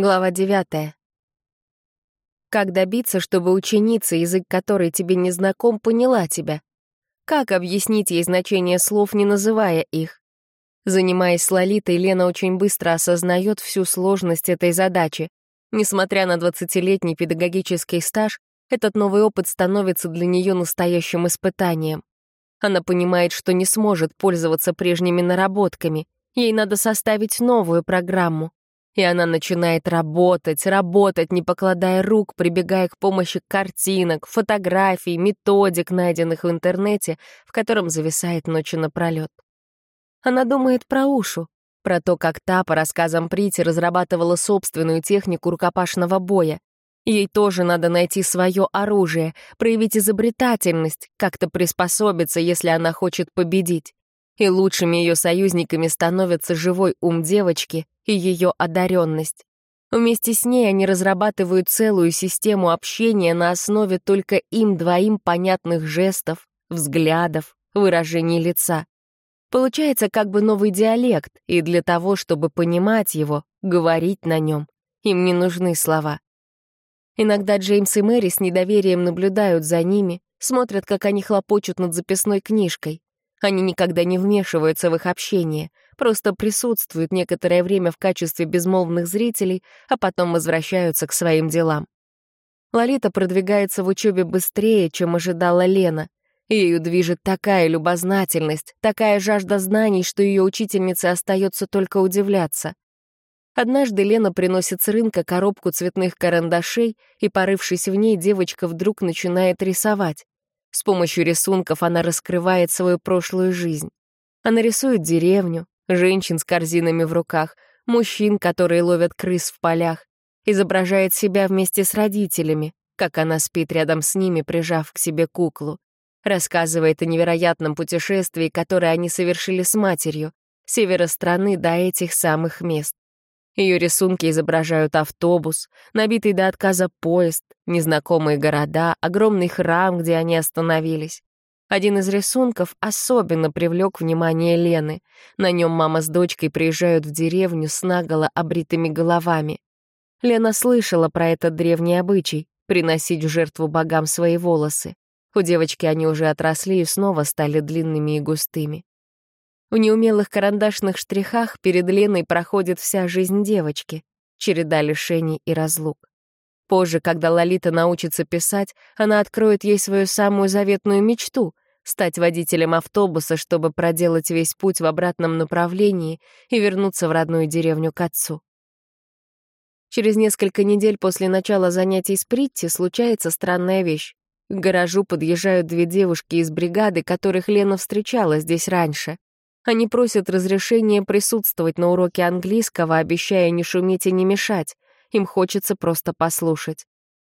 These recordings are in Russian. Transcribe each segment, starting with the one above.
Глава девятая. Как добиться, чтобы ученица, язык которой тебе не знаком, поняла тебя? Как объяснить ей значение слов, не называя их? Занимаясь с Лолитой, Лена очень быстро осознает всю сложность этой задачи. Несмотря на 20-летний педагогический стаж, этот новый опыт становится для нее настоящим испытанием. Она понимает, что не сможет пользоваться прежними наработками. Ей надо составить новую программу. И она начинает работать, работать, не покладая рук, прибегая к помощи картинок, фотографий, методик, найденных в интернете, в котором зависает ночи напролет. Она думает про Ушу, про то, как та, по рассказам Прити, разрабатывала собственную технику рукопашного боя. Ей тоже надо найти свое оружие, проявить изобретательность, как-то приспособиться, если она хочет победить и лучшими ее союзниками становятся живой ум девочки и ее одаренность. Вместе с ней они разрабатывают целую систему общения на основе только им двоим понятных жестов, взглядов, выражений лица. Получается как бы новый диалект, и для того, чтобы понимать его, говорить на нем, им не нужны слова. Иногда Джеймс и Мэри с недоверием наблюдают за ними, смотрят, как они хлопочут над записной книжкой. Они никогда не вмешиваются в их общение, просто присутствуют некоторое время в качестве безмолвных зрителей, а потом возвращаются к своим делам. Лолита продвигается в учебе быстрее, чем ожидала Лена. Ею движет такая любознательность, такая жажда знаний, что ее учительнице остается только удивляться. Однажды Лена приносит с рынка коробку цветных карандашей, и, порывшись в ней, девочка вдруг начинает рисовать. С помощью рисунков она раскрывает свою прошлую жизнь. Она рисует деревню, женщин с корзинами в руках, мужчин, которые ловят крыс в полях, изображает себя вместе с родителями, как она спит рядом с ними, прижав к себе куклу. Рассказывает о невероятном путешествии, которое они совершили с матерью, севера страны до этих самых мест. Ее рисунки изображают автобус, набитый до отказа поезд, незнакомые города, огромный храм, где они остановились. Один из рисунков особенно привлек внимание Лены. На нем мама с дочкой приезжают в деревню с наголо обритыми головами. Лена слышала про этот древний обычай — приносить в жертву богам свои волосы. У девочки они уже отросли и снова стали длинными и густыми. В неумелых карандашных штрихах перед Леной проходит вся жизнь девочки, череда лишений и разлук. Позже, когда Лолита научится писать, она откроет ей свою самую заветную мечту — стать водителем автобуса, чтобы проделать весь путь в обратном направлении и вернуться в родную деревню к отцу. Через несколько недель после начала занятий с Притти случается странная вещь. К гаражу подъезжают две девушки из бригады, которых Лена встречала здесь раньше. Они просят разрешения присутствовать на уроке английского, обещая не шуметь и не мешать. Им хочется просто послушать.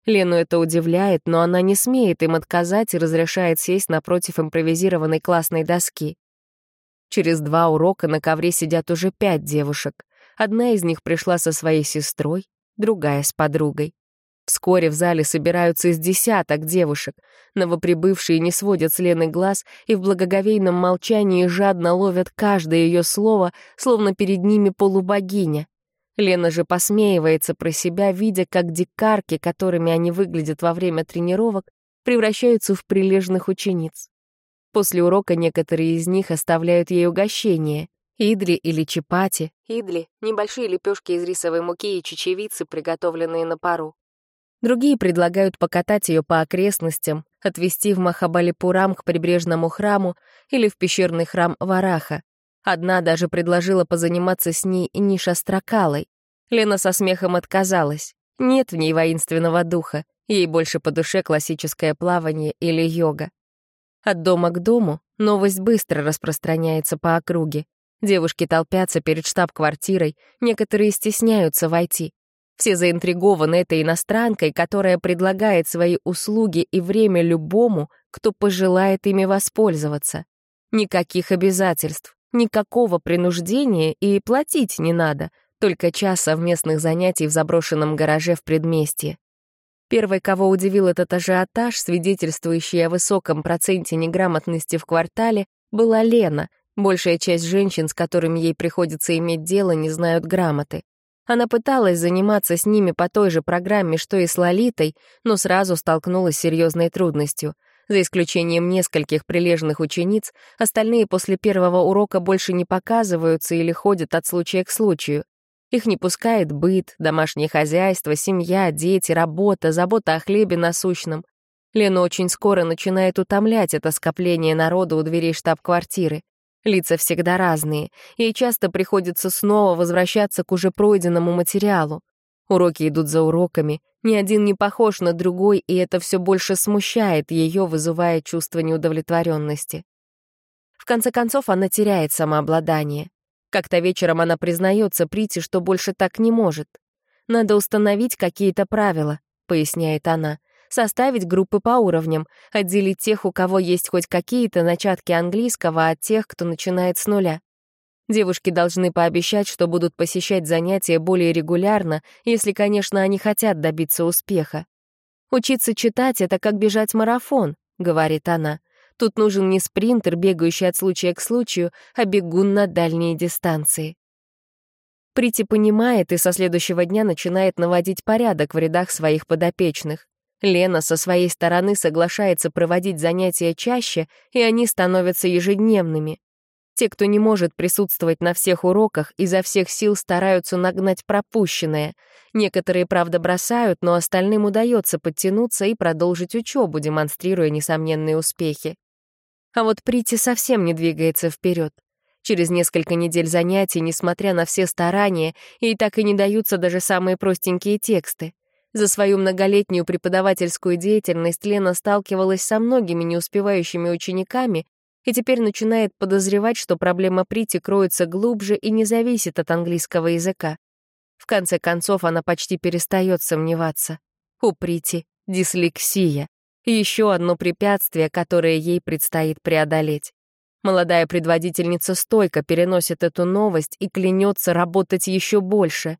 Лену это удивляет, но она не смеет им отказать и разрешает сесть напротив импровизированной классной доски. Через два урока на ковре сидят уже пять девушек. Одна из них пришла со своей сестрой, другая — с подругой. Вскоре в зале собираются из десяток девушек. Новоприбывшие не сводят с Лены глаз и в благоговейном молчании жадно ловят каждое ее слово, словно перед ними полубогиня. Лена же посмеивается про себя, видя, как дикарки, которыми они выглядят во время тренировок, превращаются в прилежных учениц. После урока некоторые из них оставляют ей угощение. Идли или чапати. Идли — небольшие лепешки из рисовой муки и чечевицы, приготовленные на пару. Другие предлагают покатать ее по окрестностям, отвезти в Махабалипурам к прибрежному храму или в пещерный храм Вараха. Одна даже предложила позаниматься с ней Ниша Строкалой. Лена со смехом отказалась. Нет в ней воинственного духа, ей больше по душе классическое плавание или йога. От дома к дому новость быстро распространяется по округе. Девушки толпятся перед штаб-квартирой, некоторые стесняются войти. Все заинтригованы этой иностранкой, которая предлагает свои услуги и время любому, кто пожелает ими воспользоваться. Никаких обязательств, никакого принуждения и платить не надо, только час совместных занятий в заброшенном гараже в предместье. Первой, кого удивил этот ажиотаж, свидетельствующий о высоком проценте неграмотности в квартале, была Лена. Большая часть женщин, с которыми ей приходится иметь дело, не знают грамоты. Она пыталась заниматься с ними по той же программе, что и с Лолитой, но сразу столкнулась с серьезной трудностью. За исключением нескольких прилежных учениц, остальные после первого урока больше не показываются или ходят от случая к случаю. Их не пускает быт, домашнее хозяйство, семья, дети, работа, забота о хлебе насущном. Лену очень скоро начинает утомлять это скопление народа у дверей штаб-квартиры. Лица всегда разные, и часто приходится снова возвращаться к уже пройденному материалу. Уроки идут за уроками, ни один не похож на другой, и это все больше смущает ее, вызывая чувство неудовлетворенности. В конце концов, она теряет самообладание. Как-то вечером она признается Прити, что больше так не может. «Надо установить какие-то правила», — поясняет она составить группы по уровням, отделить тех, у кого есть хоть какие-то начатки английского, от тех, кто начинает с нуля. Девушки должны пообещать, что будут посещать занятия более регулярно, если, конечно, они хотят добиться успеха. «Учиться читать — это как бежать марафон», — говорит она. «Тут нужен не спринтер, бегающий от случая к случаю, а бегун на дальние дистанции». Прити понимает и со следующего дня начинает наводить порядок в рядах своих подопечных. Лена со своей стороны соглашается проводить занятия чаще, и они становятся ежедневными. Те, кто не может присутствовать на всех уроках, изо всех сил стараются нагнать пропущенное. Некоторые, правда, бросают, но остальным удается подтянуться и продолжить учебу, демонстрируя несомненные успехи. А вот Прити совсем не двигается вперед. Через несколько недель занятий, несмотря на все старания, ей так и не даются даже самые простенькие тексты. За свою многолетнюю преподавательскую деятельность Лена сталкивалась со многими неуспевающими учениками и теперь начинает подозревать, что проблема Прити кроется глубже и не зависит от английского языка. В конце концов, она почти перестает сомневаться. У Прити дислексия. Еще одно препятствие, которое ей предстоит преодолеть. Молодая предводительница стойко переносит эту новость и клянется работать еще больше.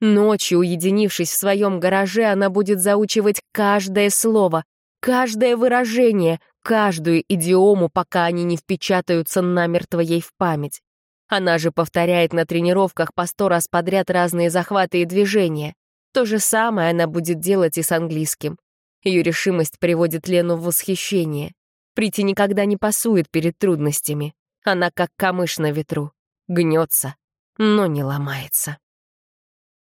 Ночью, уединившись в своем гараже, она будет заучивать каждое слово, каждое выражение, каждую идиому, пока они не впечатаются намертво ей в память. Она же повторяет на тренировках по сто раз подряд разные захваты и движения. То же самое она будет делать и с английским. Ее решимость приводит Лену в восхищение. Прити никогда не пасует перед трудностями. Она как камыш на ветру. Гнется, но не ломается.